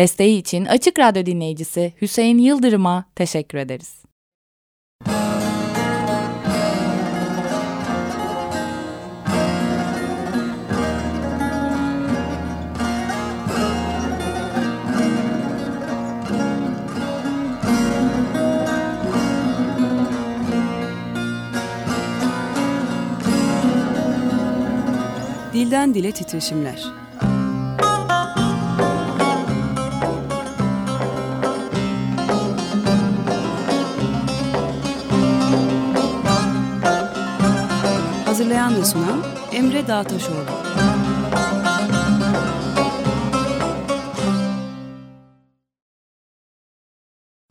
Desteği için Açık Radyo dinleyicisi Hüseyin Yıldırım'a teşekkür ederiz. Dilden Dile Titreşimler Hazırlayan ve sunan Emre Dağtaşoğlu.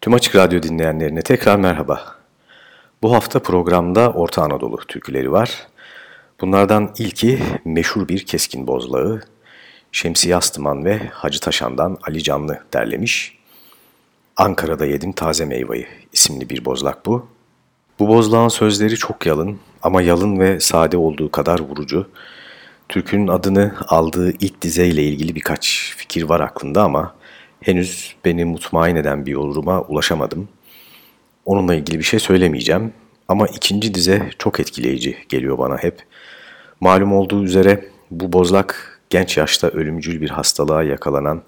Tüm Açık Radyo dinleyenlerine tekrar merhaba. Bu hafta programda Orta Anadolu türküleri var. Bunlardan ilki meşhur bir keskin bozlağı. Şemsi Yastıman ve Hacı Taşan'dan Ali Canlı derlemiş. Ankara'da yedim taze meyveyi isimli bir bozlak bu. Bu bozlağın sözleri çok yalın ama yalın ve sade olduğu kadar vurucu. Türkünün adını aldığı ilk dizeyle ilgili birkaç fikir var aklında ama henüz beni mutmain eden bir yoruma ulaşamadım. Onunla ilgili bir şey söylemeyeceğim ama ikinci dize çok etkileyici geliyor bana hep. Malum olduğu üzere bu bozlak genç yaşta ölümcül bir hastalığa yakalanan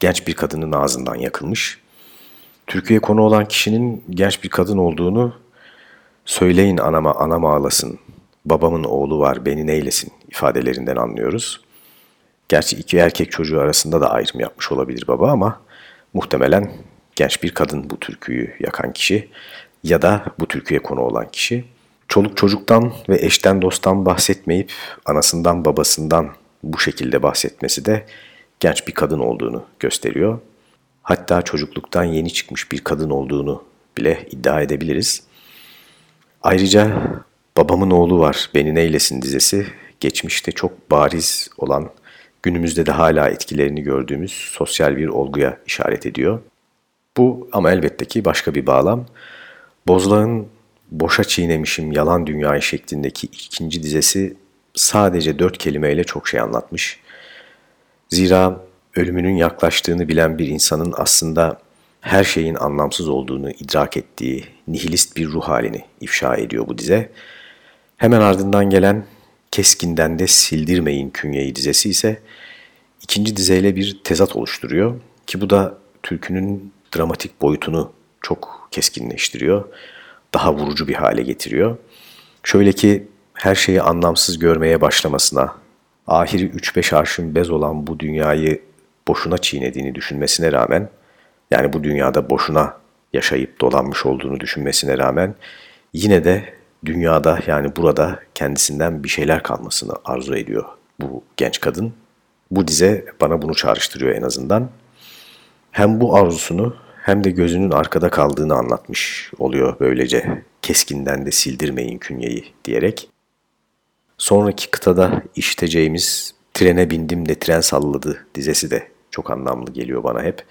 genç bir kadının ağzından yakılmış. Türkiye konu olan kişinin genç bir kadın olduğunu söyleyin anama anam ağlasın, babamın oğlu var beni neylesin ifadelerinden anlıyoruz. Gerçi iki erkek çocuğu arasında da ayrım yapmış olabilir baba ama muhtemelen genç bir kadın bu türküyü yakan kişi ya da bu türküye konu olan kişi. Çoluk çocuktan ve eşten dosttan bahsetmeyip anasından babasından bu şekilde bahsetmesi de genç bir kadın olduğunu gösteriyor. Hatta çocukluktan yeni çıkmış bir kadın olduğunu bile iddia edebiliriz. Ayrıca Babamın Oğlu Var Beni Neylesin dizesi geçmişte çok bariz olan günümüzde de hala etkilerini gördüğümüz sosyal bir olguya işaret ediyor. Bu ama elbette ki başka bir bağlam. Bozlağ'ın Boşa Çiğnemişim Yalan Dünyayı şeklindeki ikinci dizesi sadece dört kelimeyle çok şey anlatmış. Zira ölümünün yaklaştığını bilen bir insanın aslında her şeyin anlamsız olduğunu idrak ettiği nihilist bir ruh halini ifşa ediyor bu dize. Hemen ardından gelen Keskin'den de Sildirmeyin Künyeyi dizesi ise ikinci dizeyle bir tezat oluşturuyor ki bu da türkünün dramatik boyutunu çok keskinleştiriyor, daha vurucu bir hale getiriyor. Şöyle ki her şeyi anlamsız görmeye başlamasına, ahiri 3-5 arşın bez olan bu dünyayı boşuna çiğnediğini düşünmesine rağmen, yani bu dünyada boşuna yaşayıp dolanmış olduğunu düşünmesine rağmen yine de dünyada yani burada kendisinden bir şeyler kalmasını arzu ediyor bu genç kadın. Bu dize bana bunu çağrıştırıyor en azından. Hem bu arzusunu hem de gözünün arkada kaldığını anlatmış oluyor böylece keskinden de sildirmeyin künyeyi diyerek. Sonraki kıtada işiteceğimiz Trene bindim de tren salladı dizesi de çok anlamlı geliyor bana hep.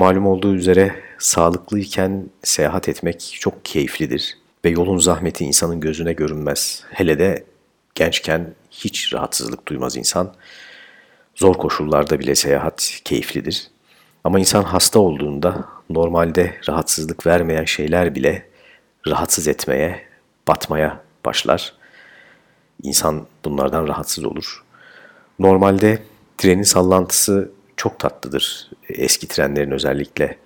Malum olduğu üzere sağlıklıyken seyahat etmek çok keyiflidir ve yolun zahmeti insanın gözüne görünmez. Hele de gençken hiç rahatsızlık duymaz insan. Zor koşullarda bile seyahat keyiflidir. Ama insan hasta olduğunda normalde rahatsızlık vermeyen şeyler bile rahatsız etmeye, batmaya başlar. İnsan bunlardan rahatsız olur. Normalde trenin sallantısı çok tatlıdır. Eski trenlerin özellikle.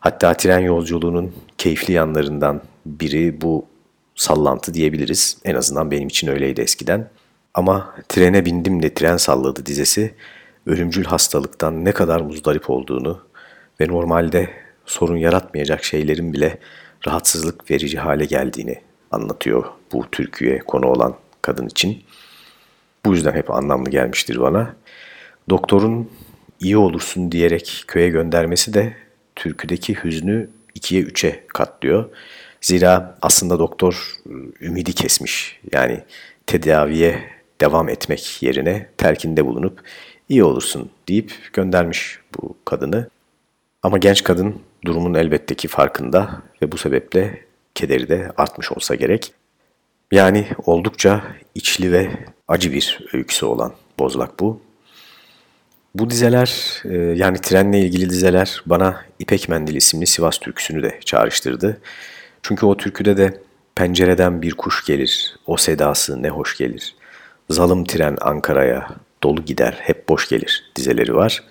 Hatta tren yolculuğunun keyifli yanlarından biri bu sallantı diyebiliriz. En azından benim için öyleydi eskiden. Ama trene bindim de tren salladı dizesi ölümcül hastalıktan ne kadar muzdarip olduğunu ve normalde sorun yaratmayacak şeylerin bile rahatsızlık verici hale geldiğini anlatıyor bu türküye konu olan kadın için. Bu yüzden hep anlamlı gelmiştir bana. Doktorun iyi olursun diyerek köye göndermesi de türküdeki hüznü ikiye üçe katlıyor. Zira aslında doktor ıı, ümidi kesmiş. Yani tedaviye devam etmek yerine telkinde bulunup iyi olursun deyip göndermiş bu kadını. Ama genç kadın durumun elbette ki farkında ve bu sebeple kederi de artmış olsa gerek. Yani oldukça içli ve acı bir öyküsü olan Bozlak bu. Bu dizeler e, yani trenle ilgili dizeler bana İpek Mendil isimli Sivas türküsünü de çağrıştırdı. Çünkü o türküde de pencereden bir kuş gelir, o sedası ne hoş gelir. Zalım tren Ankara'ya, dolu gider, hep boş gelir dizeleri var.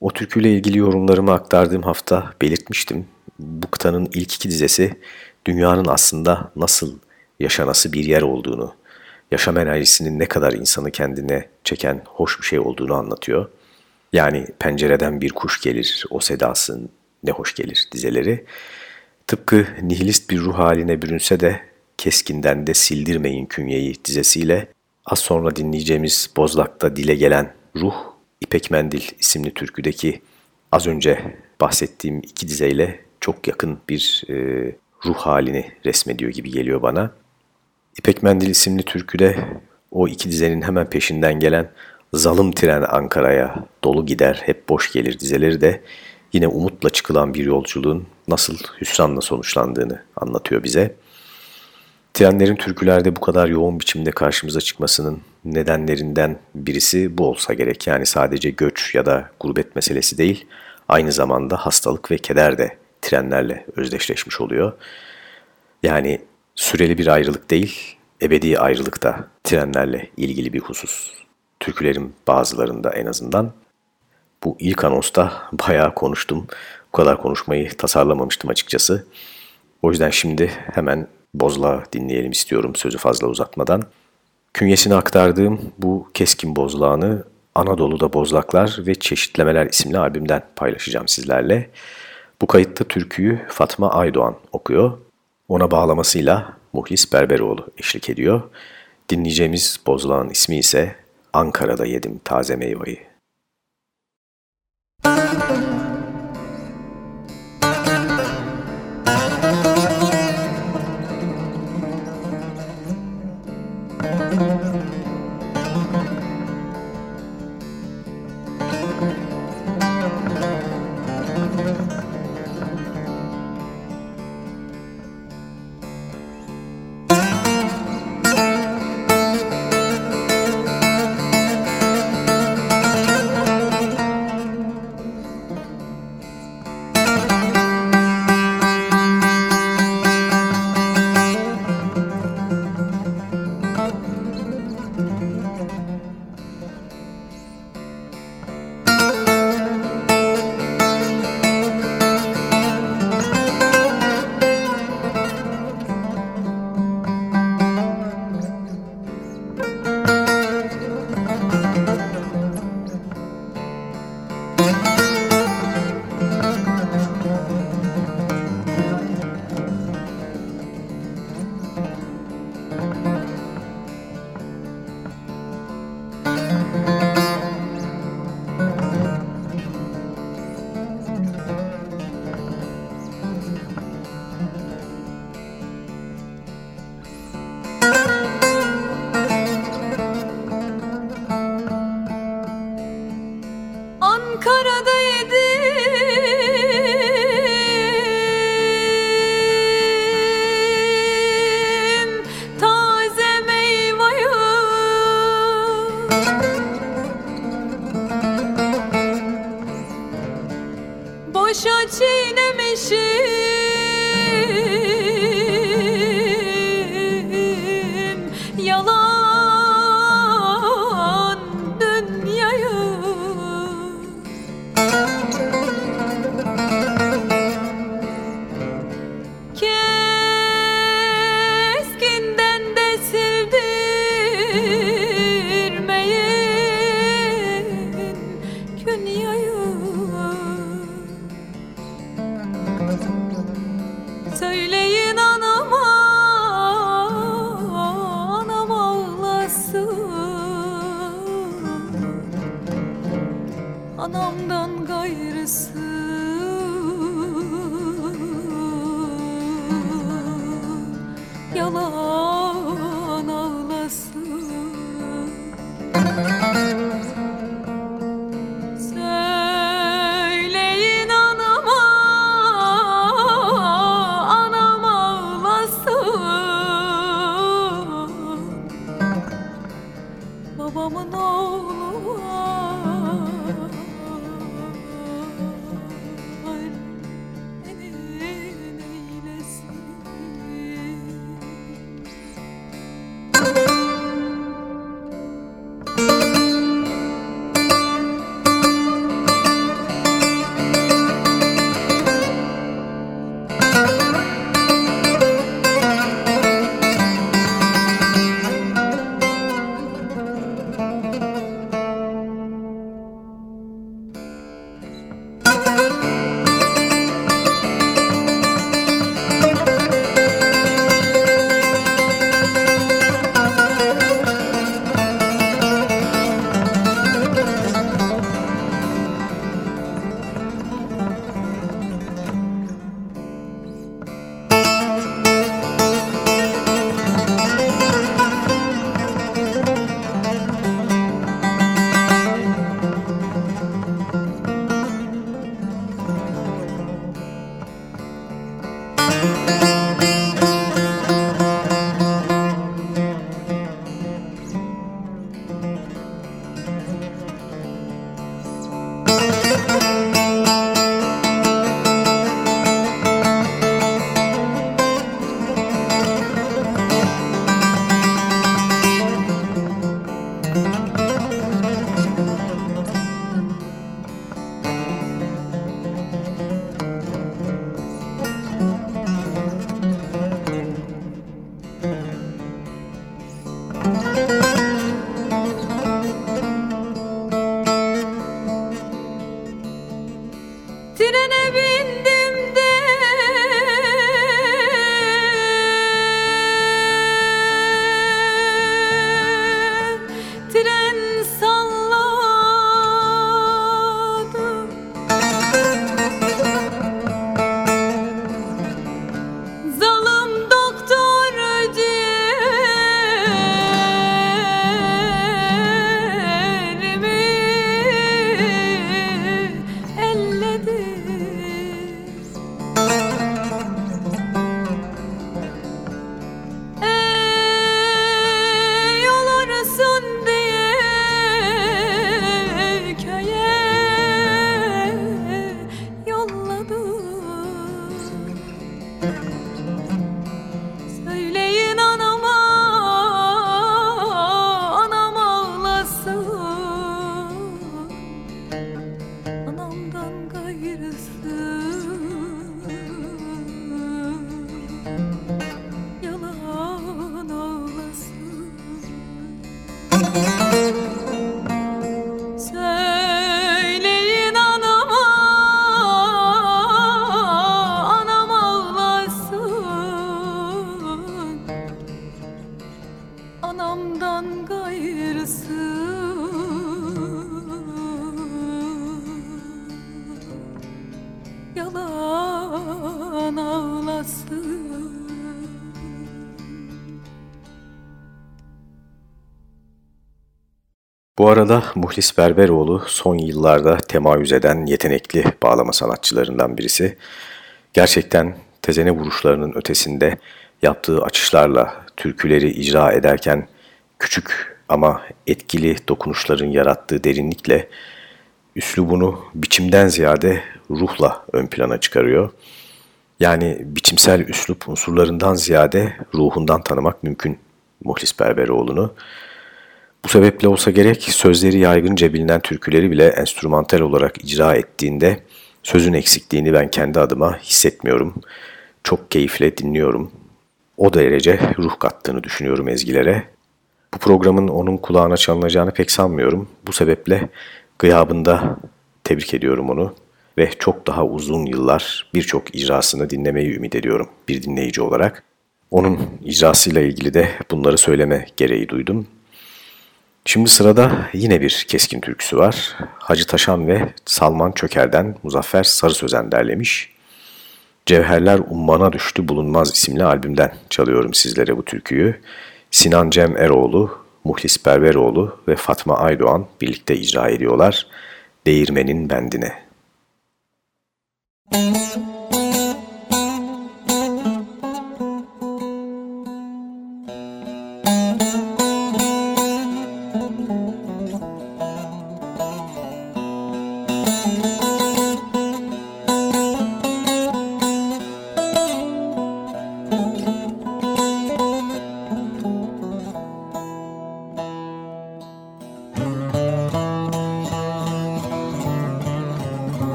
O türküyle ilgili yorumlarımı aktardığım hafta belirtmiştim. Bu kıtanın ilk iki dizesi dünyanın aslında nasıl yaşanası bir yer olduğunu, yaşam enerjisinin ne kadar insanı kendine çeken hoş bir şey olduğunu anlatıyor. Yani pencereden bir kuş gelir, o sedasın ne hoş gelir dizeleri. Tıpkı nihilist bir ruh haline bürünse de keskinden de sildirmeyin künyeyi dizesiyle az sonra dinleyeceğimiz Bozlak'ta dile gelen ruh İpek Mendil isimli türküdeki az önce bahsettiğim iki dizeyle çok yakın bir e, ruh halini resmediyor gibi geliyor bana. İpek Mendil isimli türküde o iki dizenin hemen peşinden gelen Zalım tren Ankara'ya dolu gider hep boş gelir dizeleri de yine umutla çıkılan bir yolculuğun nasıl hüsranla sonuçlandığını anlatıyor bize. Trenlerin türkülerde bu kadar yoğun biçimde karşımıza çıkmasının nedenlerinden birisi bu olsa gerek. Yani sadece göç ya da gurbet meselesi değil, aynı zamanda hastalık ve keder de trenlerle özdeşleşmiş oluyor. Yani süreli bir ayrılık değil, ebedi ayrılık da trenlerle ilgili bir husus. Türkülerin bazılarında en azından. Bu ilk anonsta bayağı konuştum. Bu kadar konuşmayı tasarlamamıştım açıkçası. O yüzden şimdi hemen Bozla dinleyelim istiyorum sözü fazla uzatmadan. Künyesini aktardığım bu keskin bozlağını Anadolu'da Bozlaklar ve Çeşitlemeler isimli albümden paylaşacağım sizlerle. Bu kayıtta türküyü Fatma Aydoğan okuyor. Ona bağlamasıyla Muhlis Berberoğlu eşlik ediyor. Dinleyeceğimiz bozlağın ismi ise Ankara'da yedim taze meyveyi. Müzik Bu arada Muhlis Berberoğlu son yıllarda temayüz eden yetenekli bağlama sanatçılarından birisi. Gerçekten tezene vuruşlarının ötesinde yaptığı açışlarla türküleri icra ederken küçük ama etkili dokunuşların yarattığı derinlikle üslubunu biçimden ziyade ruhla ön plana çıkarıyor. Yani biçimsel üslup unsurlarından ziyade ruhundan tanımak mümkün Muhlis Berberoğlu'nu. Bu sebeple olsa gerek sözleri yaygınca bilinen türküleri bile enstrümantal olarak icra ettiğinde sözün eksikliğini ben kendi adıma hissetmiyorum. Çok keyifle dinliyorum. O derece ruh kattığını düşünüyorum ezgilere. Bu programın onun kulağına çalınacağını pek sanmıyorum. Bu sebeple gıyabında tebrik ediyorum onu ve çok daha uzun yıllar birçok icrasını dinlemeyi ümit ediyorum bir dinleyici olarak. Onun icrasıyla ilgili de bunları söyleme gereği duydum. Şimdi sırada yine bir keskin türküsü var. Hacı Taşan ve Salman Çöker'den Muzaffer Sarı Sözen derlemiş. Cevherler Ummana Düştü Bulunmaz isimli albümden çalıyorum sizlere bu türküyü. Sinan Cem Eroğlu, Muhlis Berberoğlu ve Fatma Aydoğan birlikte icra ediyorlar. Değirmenin Bendine. Müzik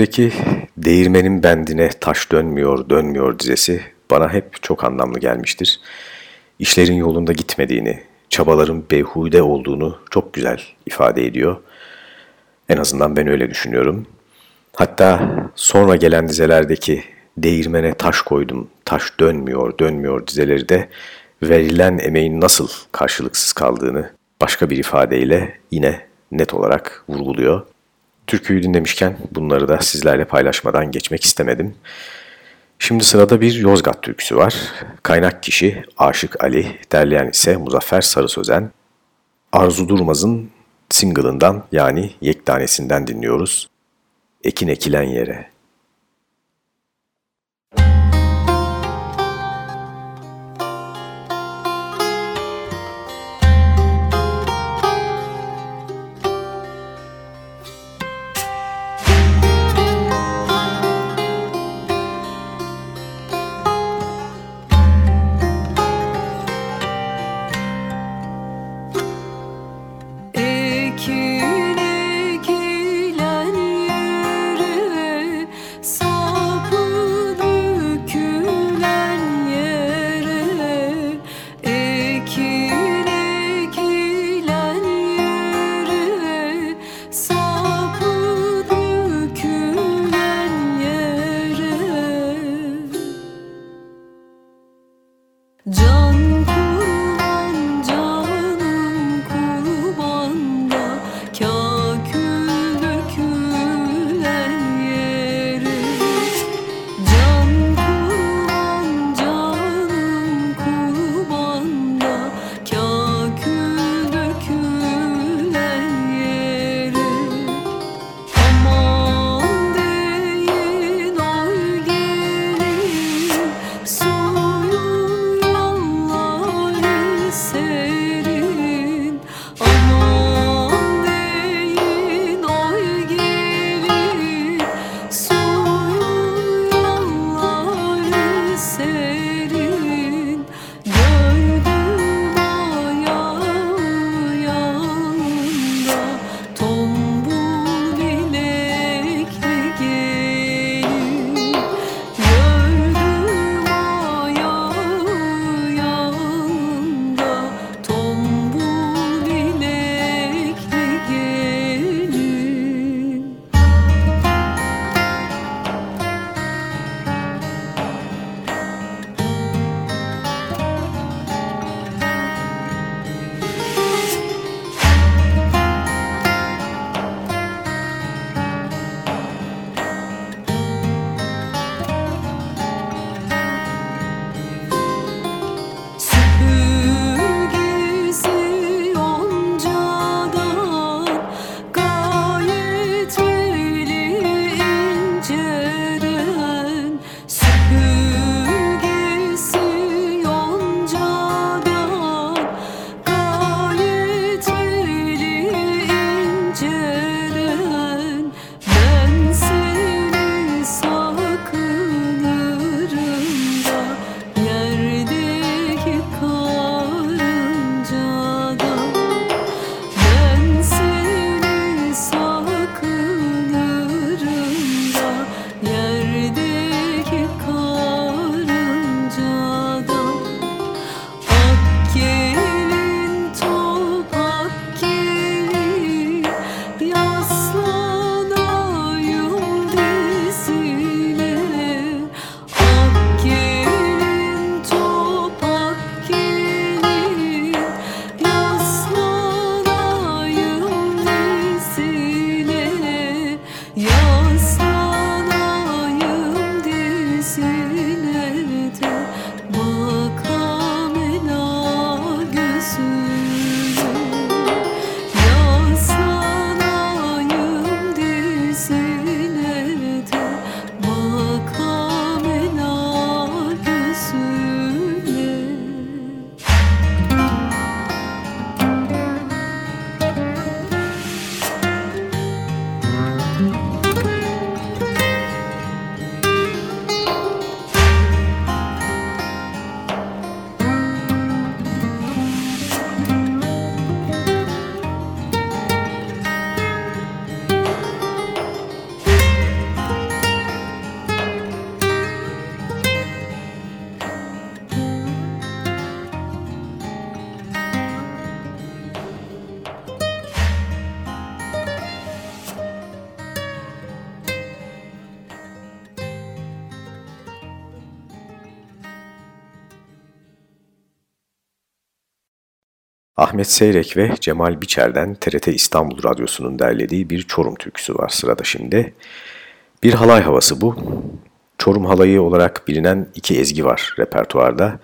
Türküdeki değirmenin bendine taş dönmüyor dönmüyor dizesi bana hep çok anlamlı gelmiştir. İşlerin yolunda gitmediğini, çabaların beyhude olduğunu çok güzel ifade ediyor. En azından ben öyle düşünüyorum. Hatta sonra gelen dizelerdeki değirmene taş koydum, taş dönmüyor, dönmüyor dizeleri de verilen emeğin nasıl karşılıksız kaldığını başka bir ifadeyle yine net olarak vurguluyor. Türküyü dinlemişken bunları da sizlerle paylaşmadan geçmek istemedim. Şimdi sırada bir Yozgat türküsü var. Kaynak kişi Aşık Ali, derleyen ise Muzaffer Sarı Sözen. Arzu Durmaz'ın single'ından yani yektanesinden dinliyoruz. Ekin ekilen yere. Ahmet Seyrek ve Cemal Biçer'den TRT İstanbul Radyosu'nun derlediği bir Çorum türküsü var sırada şimdi. Bir halay havası bu. Çorum halayı olarak bilinen iki ezgi var repertuarda.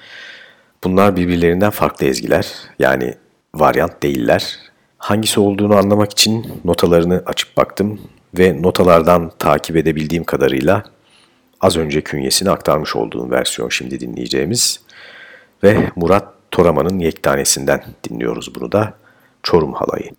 Bunlar birbirlerinden farklı ezgiler. Yani varyant değiller. Hangisi olduğunu anlamak için notalarını açıp baktım ve notalardan takip edebildiğim kadarıyla az önce künyesini aktarmış olduğum versiyon şimdi dinleyeceğimiz ve Murat Toraman'ın yektanesinden dinliyoruz bunu da Çorum Halayı.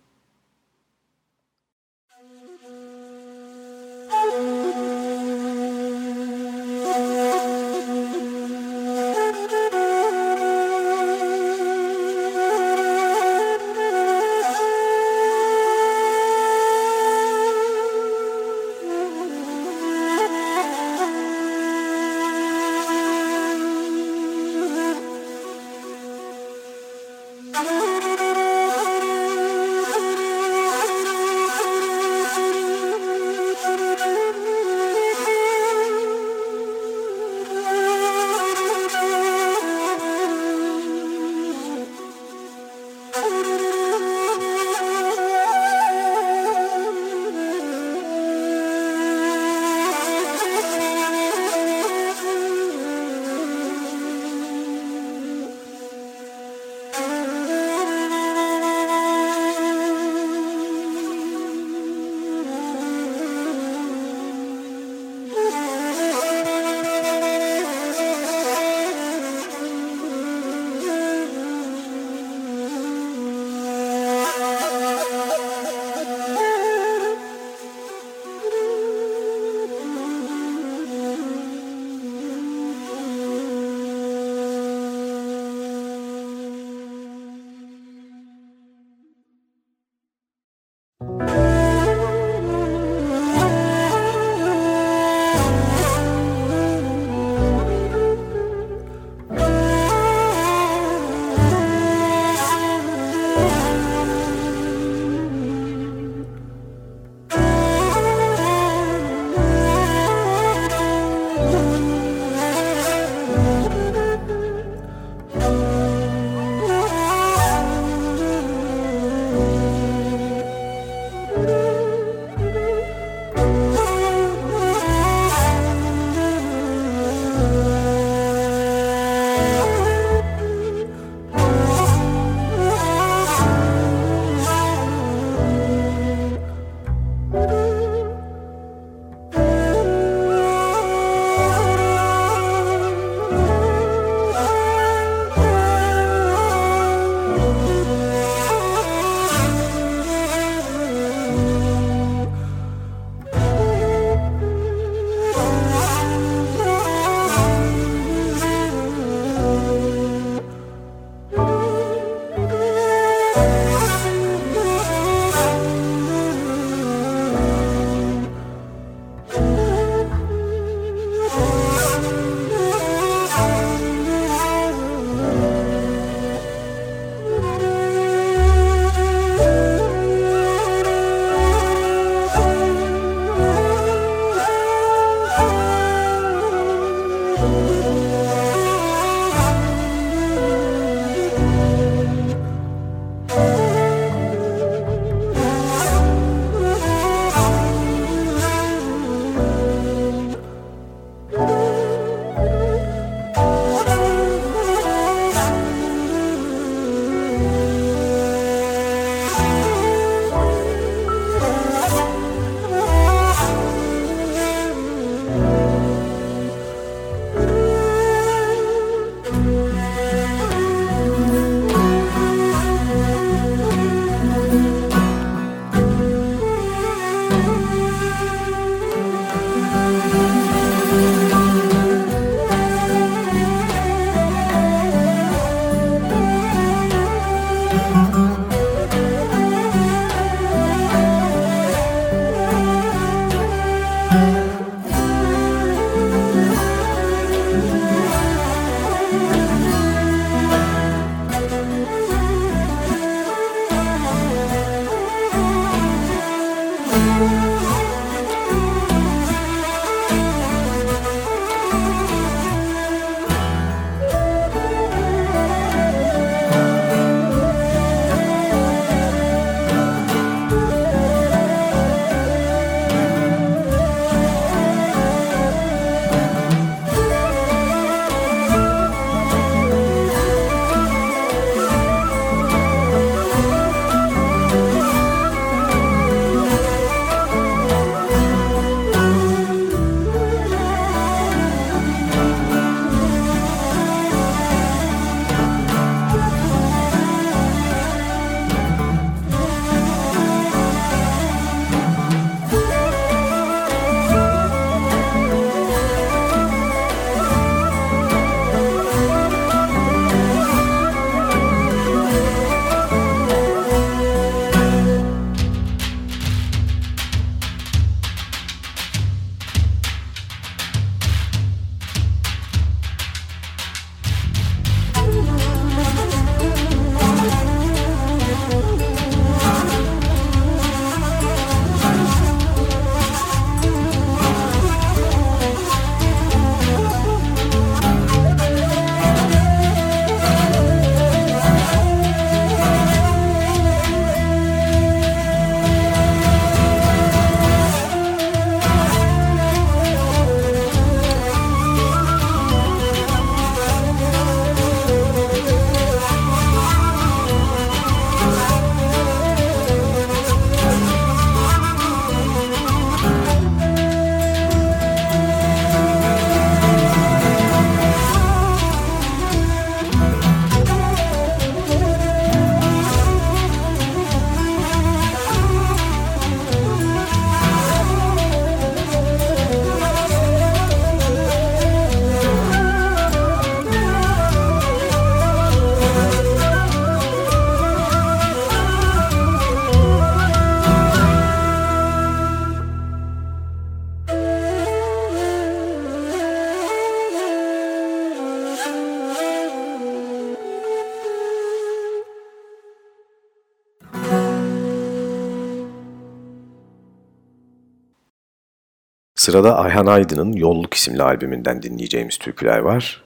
Sırada Ayhan Aydın'ın Yolluk isimli albümünden dinleyeceğimiz türküler var.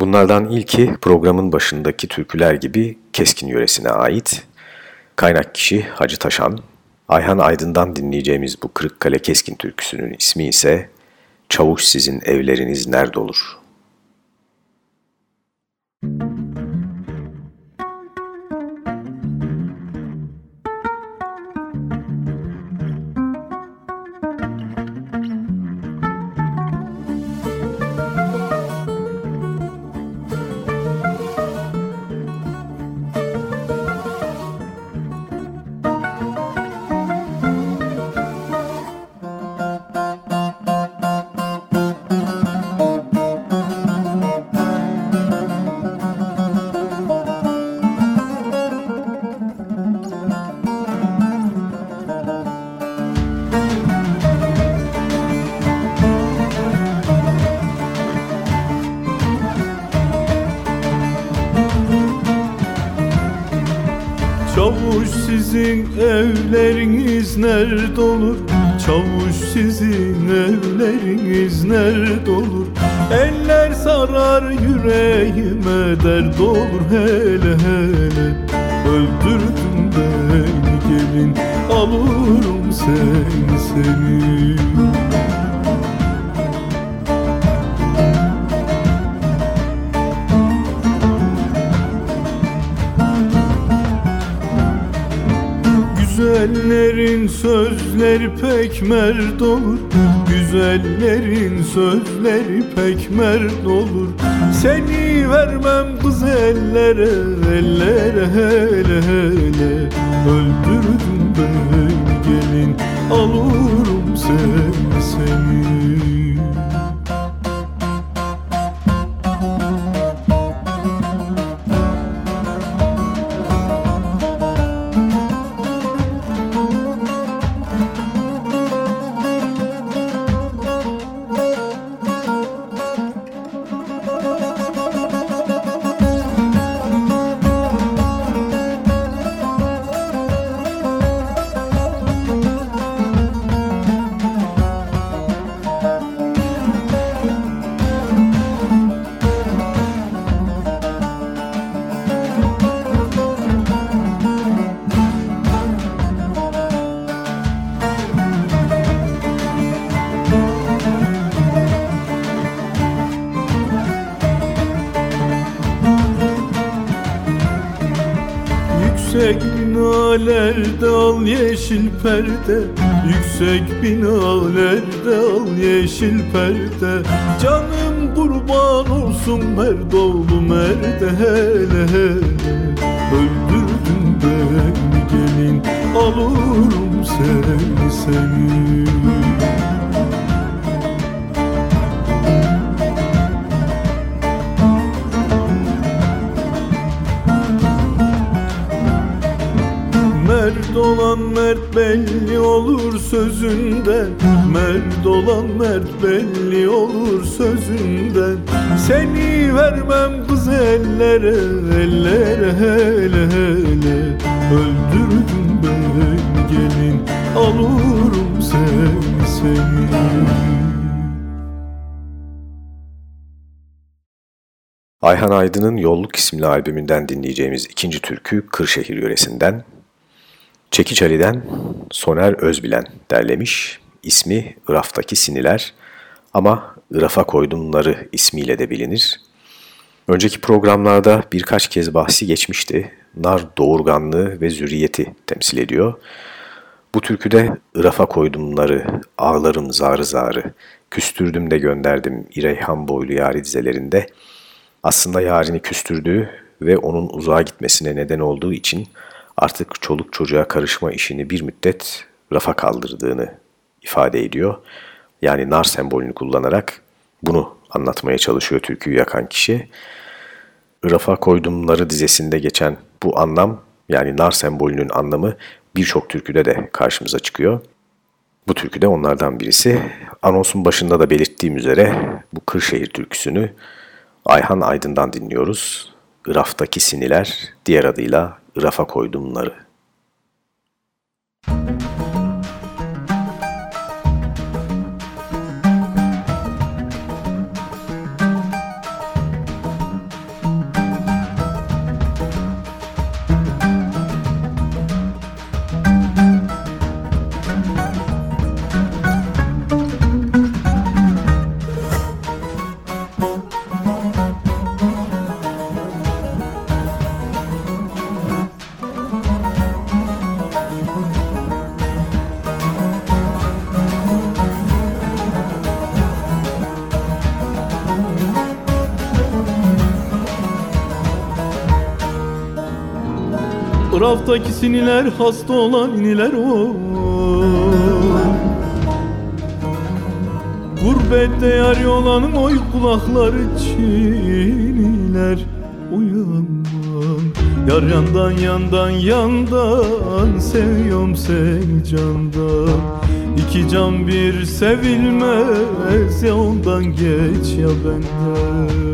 Bunlardan ilki programın başındaki türküler gibi Keskin yöresine ait. Kaynak kişi Hacı Taşan. Ayhan Aydın'dan dinleyeceğimiz bu Kırıkkale Keskin türküsünün ismi ise Çavuş sizin evleriniz nerede olur? Nerede olur? Çavuş sizin evleriniz nerede olur? Eller sarar yüreğime dert olur hele binalerde al yeşil perde? Yüksek binalerde al yeşil perde. Canım kurban olsun merdoğlu merde hele hele. Öldürdün beni gelin alırım seni seni belli olur sözünden. Mert olan mert belli olur sözünden. Seni vermem kız ellere Ellere hele hele. Öldürdün beni gelin Alırım seni seni. Ayhan Aydın'ın Yolluk isimli albümünden dinleyeceğimiz ikinci türkü Kırşehir yöresinden Çekiç Ali'den Soner Özbilen derlemiş. İsmi Iraf'taki Siniler ama Iraf'a koydumları ismiyle de bilinir. Önceki programlarda birkaç kez bahsi geçmişti. Nar doğurganlığı ve zürriyeti temsil ediyor. Bu türküde Iraf'a koydumları, ağlarım zarı zarı, küstürdüm de gönderdim İreyhan boylu yari dizelerinde aslında yarini küstürdüğü ve onun uzağa gitmesine neden olduğu için artık çoluk çocuğa karışma işini bir müddet rafa kaldırdığını ifade ediyor. Yani nar sembolünü kullanarak bunu anlatmaya çalışıyor türküyü yakan kişi. Rafa koydumları dizesinde geçen bu anlam yani nar sembolünün anlamı birçok türküde de karşımıza çıkıyor. Bu türkü de onlardan birisi. Anonsun başında da belirttiğim üzere bu Kırşehir türküsünü Ayhan Aydın'dan dinliyoruz. Iraf'taki siniler, diğer adıyla Iraf'a koydumları. Müzik Raftaki siniler hasta olan iniler o. Gurbette yar olanın oy kulakları çiniler Uyanmam. Yar yandan yandan yandan Seviyorum seni candan. İki can bir sevilmez Ya ondan geç ya benden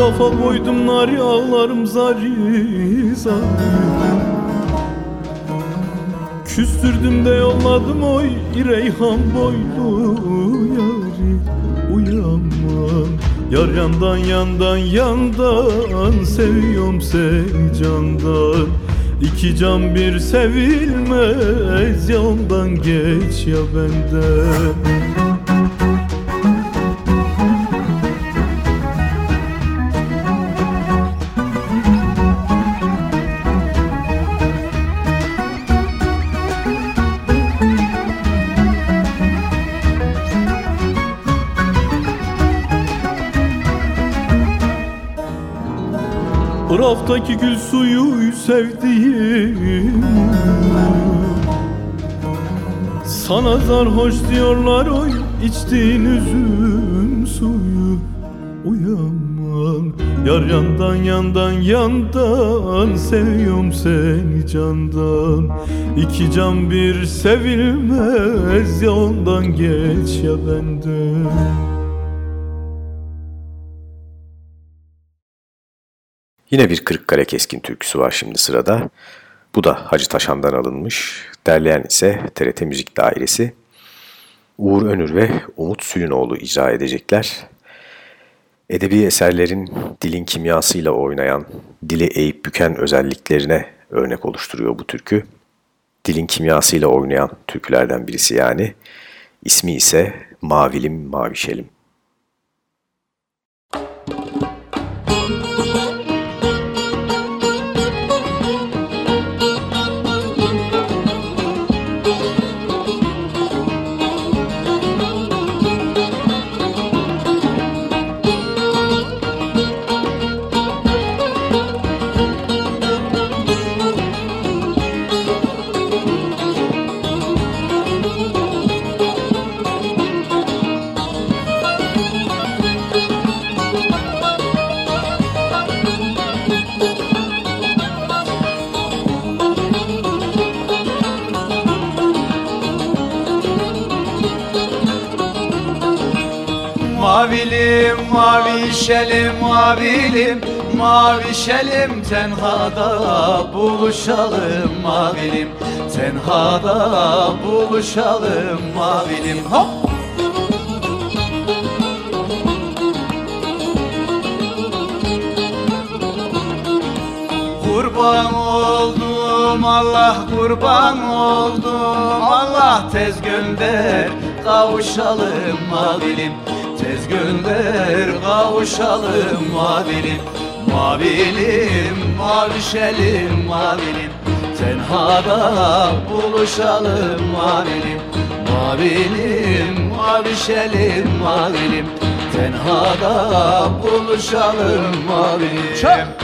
Rafa koydum nari ağlarım zari Küstürdüm de yolladım oy İreyhan boylu yari. Uyanmam Yar yandan yandan yandan Seviyorum seni candan. İki can bir sevilmez Ya ondan geç ya benden Raftaki gül suyu sevdiğim. Sana zarhoş diyorlar oy içtiğin üzüm suyu Uyanmam yar yandan yandan yandan Seviyorum seni candan. İki can bir sevilmez ya ondan geç ya benden Yine bir Kırıkkale Keskin türküsü var şimdi sırada. Bu da Hacı Taşan'dan alınmış. Derleyen ise TRT Müzik Dairesi. Uğur Önür ve Umut Sülünoğlu icra edecekler. Edebi eserlerin dilin kimyasıyla oynayan, dili eğip büken özelliklerine örnek oluşturuyor bu türkü. Dilin kimyasıyla oynayan türkülerden birisi yani. İsmi ise Mavilim Mavişelim. Mavişelim, mavilim Mavişelim tenhada buluşalım mavilim. Tenhada buluşalım mavilim. Hop! Kurban oldum Allah kurban oldum. Allah tez gönder kavuşalım mavilim gönder kavuşalım mavilim Mavilim mavişelim mavilim Tenhada buluşalım mavilim Mavilim mavişelim mavilim Tenhada buluşalım mavilim Çak!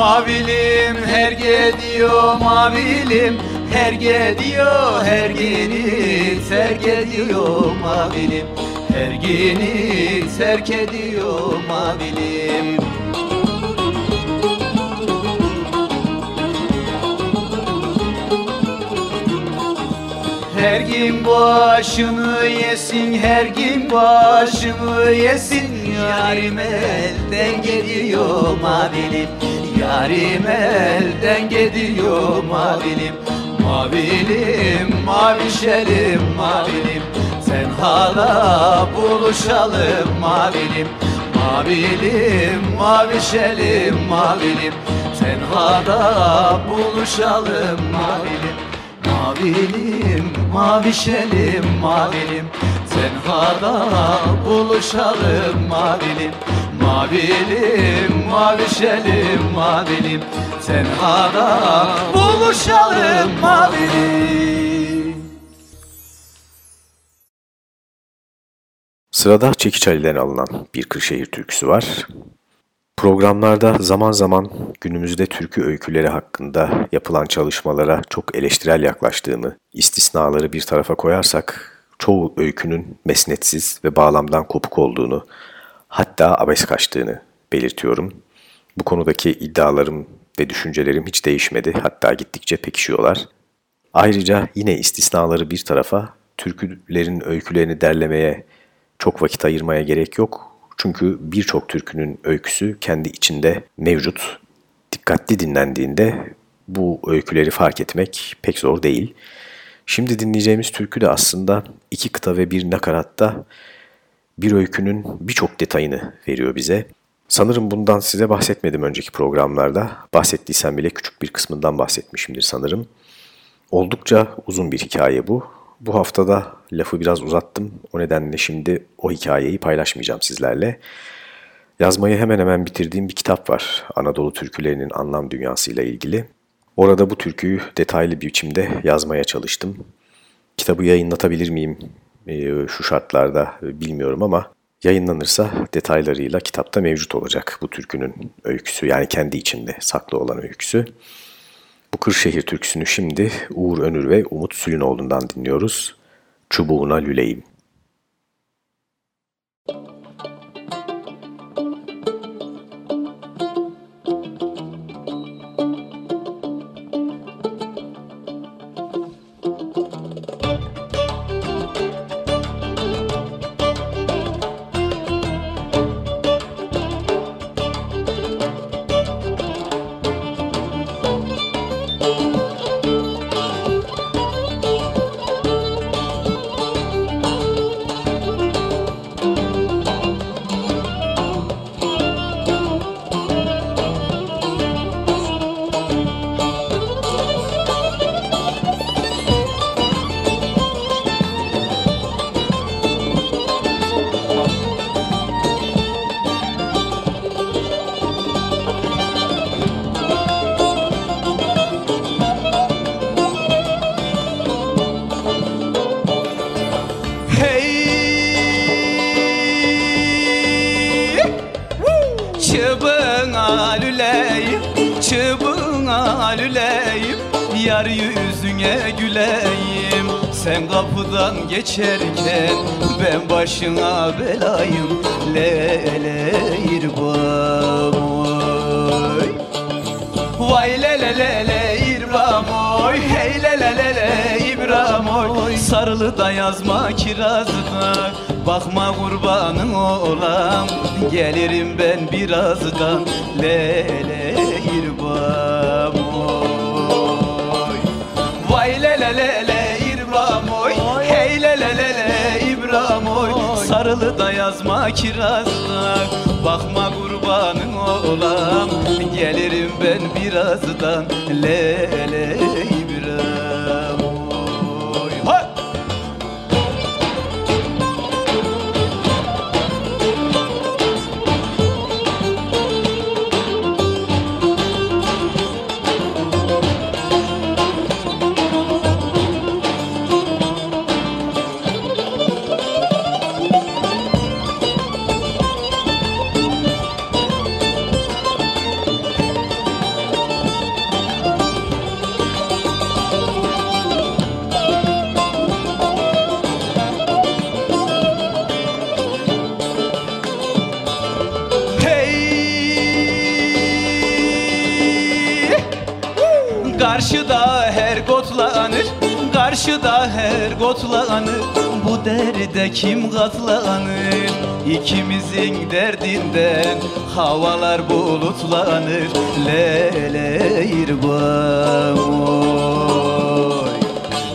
Mavilim her gidiyor mavilim. Her gidiyor her gini terk ediyor mavilim. Her gini terk ediyor mavilim. Her gün başını yesin Her gün başını yesin. Yarim elden gidiyor mavilim Yarim elden gidiyor mavilim. Mavilim, mavişelim, mavilim. Sen hala buluşalım mavilim. Mavilim, mavişelim, mavilim. Sen hala buluşalım mavilim. Mavilim, mavişelim, mavilim. Sen hala buluşalım mavilim Mavilim, mavişelim, mavilim Sen hala buluşalım mavilim Sırada Çekiç Ali'den alınan bir Kırşehir türküsü var. Programlarda zaman zaman günümüzde türkü öyküleri hakkında yapılan çalışmalara çok eleştirel yaklaştığımı, istisnaları bir tarafa koyarsak çoğu öykünün mesnetsiz ve bağlamdan kopuk olduğunu, hatta abes kaçtığını belirtiyorum. Bu konudaki iddialarım ve düşüncelerim hiç değişmedi, hatta gittikçe pekişiyorlar. Ayrıca yine istisnaları bir tarafa, türkülerin öykülerini derlemeye çok vakit ayırmaya gerek yok. Çünkü birçok türkünün öyküsü kendi içinde mevcut. Dikkatli dinlendiğinde bu öyküleri fark etmek pek zor değil. Şimdi dinleyeceğimiz türkü de aslında iki kıta ve bir nakaratta bir öykünün birçok detayını veriyor bize. Sanırım bundan size bahsetmedim önceki programlarda. Bahsettiysem bile küçük bir kısmından bahsetmişimdir sanırım. Oldukça uzun bir hikaye bu. Bu haftada lafı biraz uzattım. O nedenle şimdi o hikayeyi paylaşmayacağım sizlerle. Yazmayı hemen hemen bitirdiğim bir kitap var. Anadolu türkülerinin anlam dünyasıyla ilgili. Orada bu türküyü detaylı bir biçimde yazmaya çalıştım. Kitabı yayınlatabilir miyim ee, şu şartlarda bilmiyorum ama yayınlanırsa detaylarıyla kitapta mevcut olacak bu türkünün öyküsü yani kendi içinde saklı olan öyküsü. Bu Kırşehir türküsünü şimdi Uğur Önür ve Umut Sülünoğlu'ndan dinliyoruz. Çubuğuna lüleyim. Yar yüzüne güleyim. Sen kapıdan geçerken ben başına belayım. Lele irbam oy Vay lele lele irbam oy Hey lele lele İbrahim oy Sarılı da yazma kirazda Bakma kurbanın olam Gelirim ben birazdan. Lele irbam Hey le le le le İbrahim oy. Sarılı da yazma kirazda Bakma kurbanın olam Gelirim ben birazdan Le her gotlanır Bu derde kim katlanır? İkimizin derdinden Havalar bulutlanır. Lele irbam oy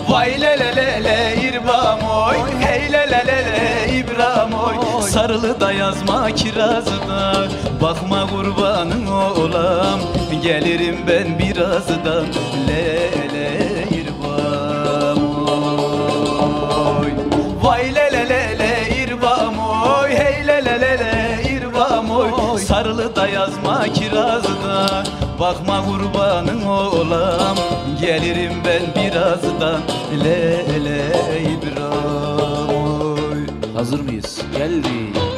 Vay le le le le irbam oy Hey le le le le İbrahim oy Sarılı da yazma kirazda Bakma kurbanın olam Gelirim ben birazdan. Le Bakma kurbanın olam Gelirim ben birazdan Le le İbrahim Hazır mıyız? Geldik.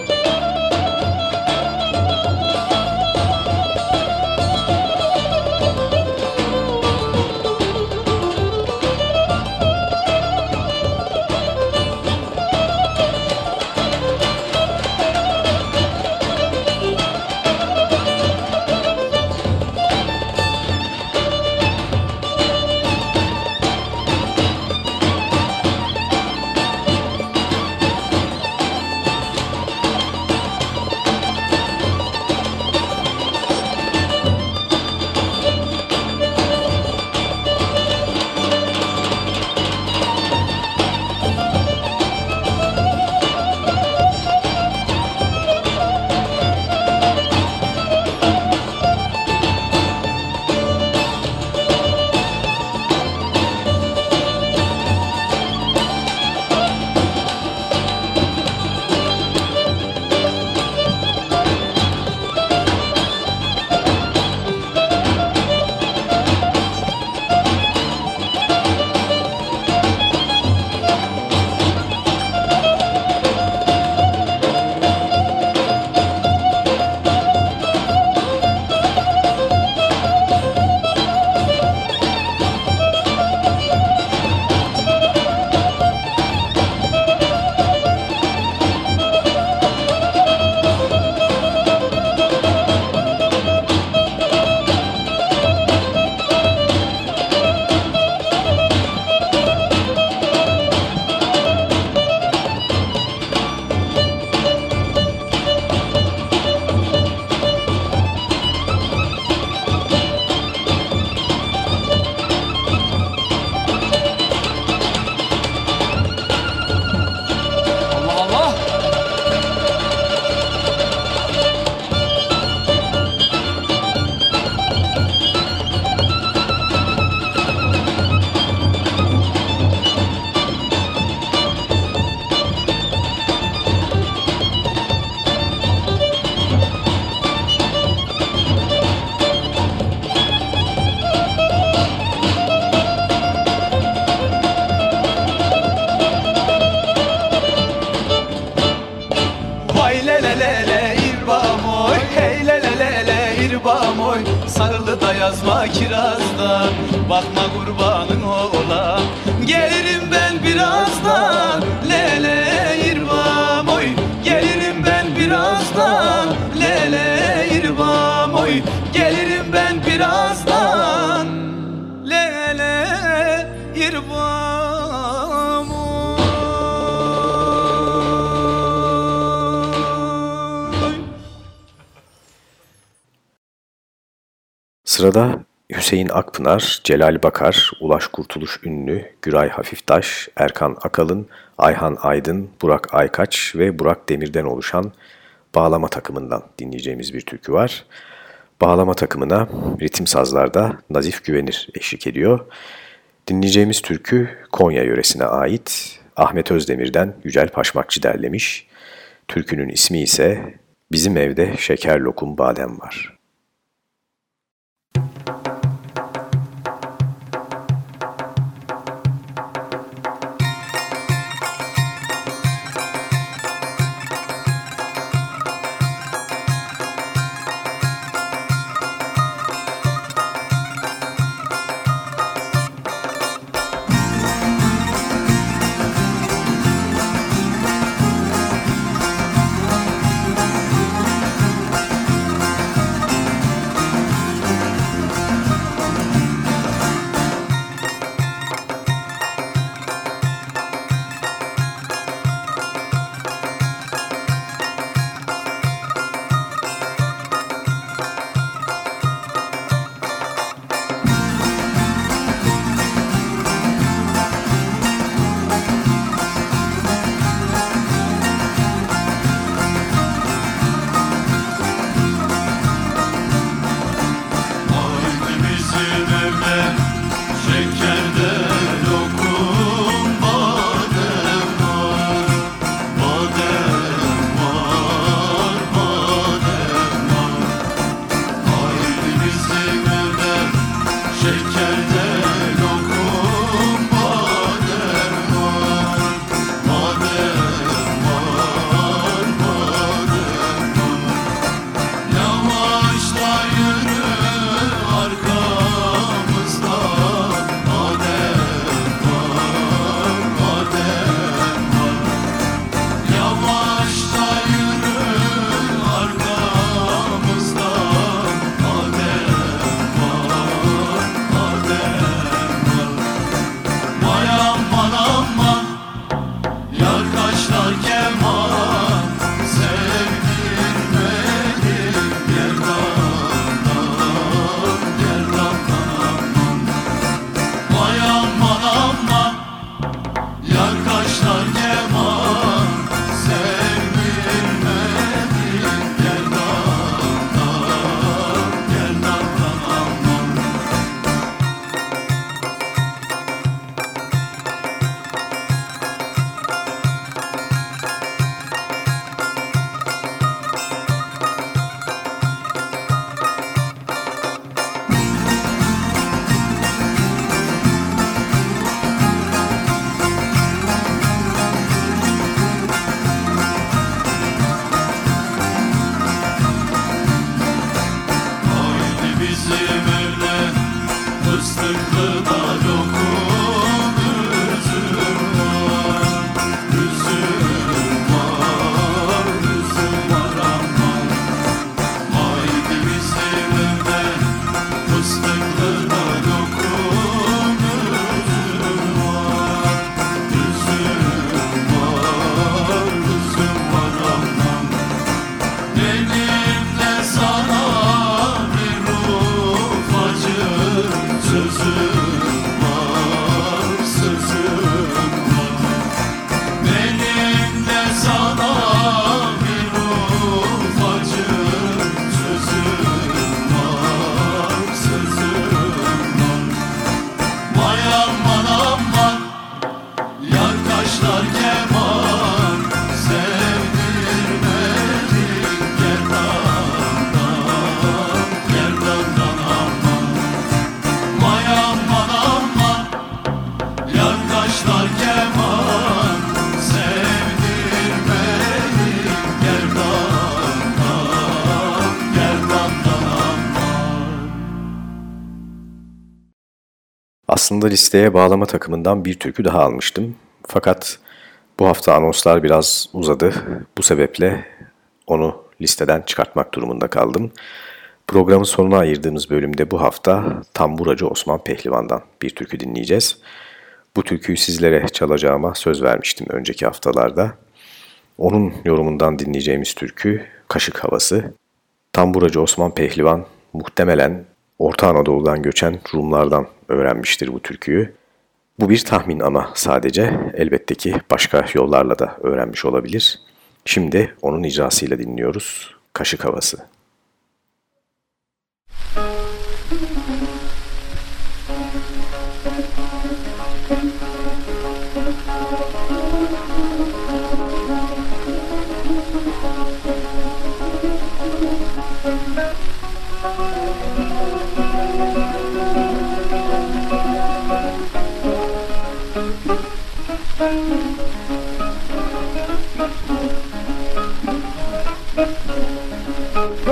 Akpınar, Celal Bakar, Ulaş Kurtuluş Ünlü, Güray Hafiftaş, Erkan Akalın, Ayhan Aydın, Burak Aykaç ve Burak Demir'den oluşan Bağlama takımından dinleyeceğimiz bir türkü var. Bağlama takımına ritim sazlarda Nazif Güvenir eşlik ediyor. Dinleyeceğimiz türkü Konya yöresine ait Ahmet Özdemir'den Yücel Paşmakçı derlemiş. Türkünün ismi ise Bizim Evde Şeker Lokum Badem Var. 是 Aslında listeye bağlama takımından bir türkü daha almıştım. Fakat bu hafta anonslar biraz uzadı. Bu sebeple onu listeden çıkartmak durumunda kaldım. Programın sonuna ayırdığımız bölümde bu hafta Tamburacı Osman Pehlivan'dan bir türkü dinleyeceğiz. Bu türküyü sizlere çalacağıma söz vermiştim önceki haftalarda. Onun yorumundan dinleyeceğimiz türkü Kaşık Havası. Tamburacı Osman Pehlivan muhtemelen Orta Anadolu'dan göçen Rumlardan öğrenmiştir bu türküyü. Bu bir tahmin ama sadece elbette ki başka yollarla da öğrenmiş olabilir. Şimdi onun icrasıyla dinliyoruz Kaşık Havası.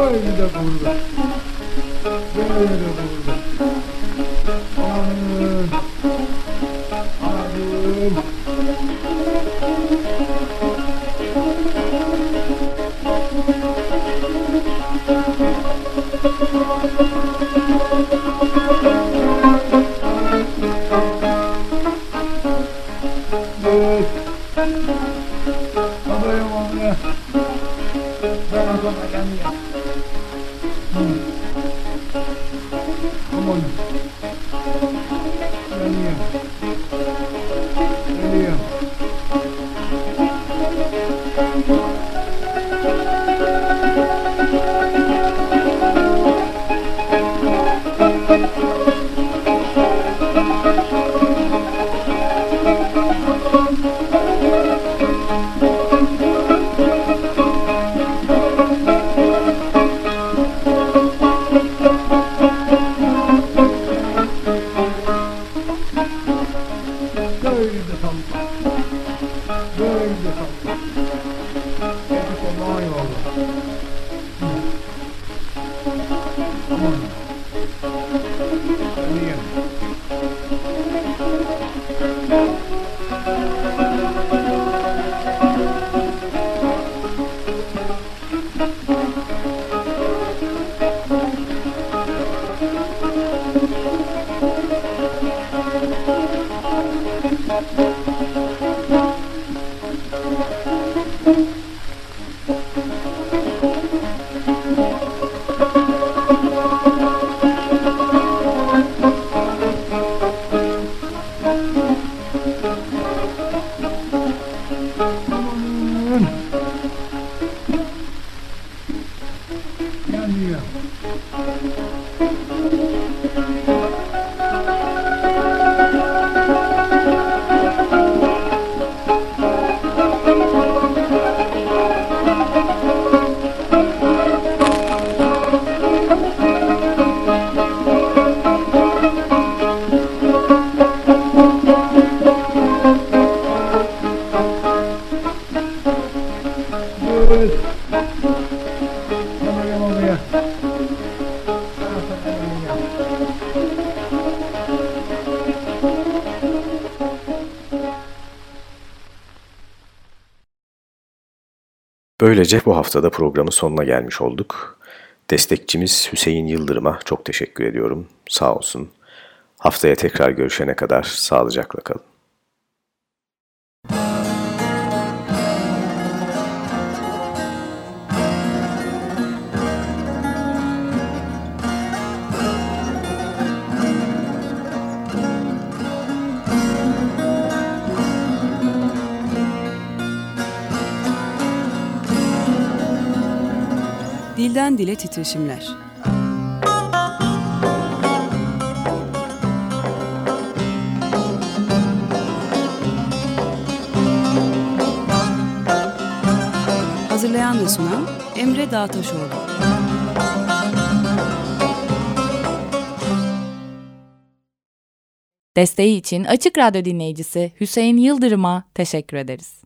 Böyle de burada. Böyle de burada. Böylece bu haftada programın sonuna gelmiş olduk. Destekçimiz Hüseyin Yıldırım'a çok teşekkür ediyorum. Sağ olsun. Haftaya tekrar görüşene kadar sağlıcakla kalın. Dilden dile titreşimler. Hazırlayan ve sunan Emre Dağtaşoğlu. Desteği için Açık Radyo dinleyicisi Hüseyin Yıldırım'a teşekkür ederiz.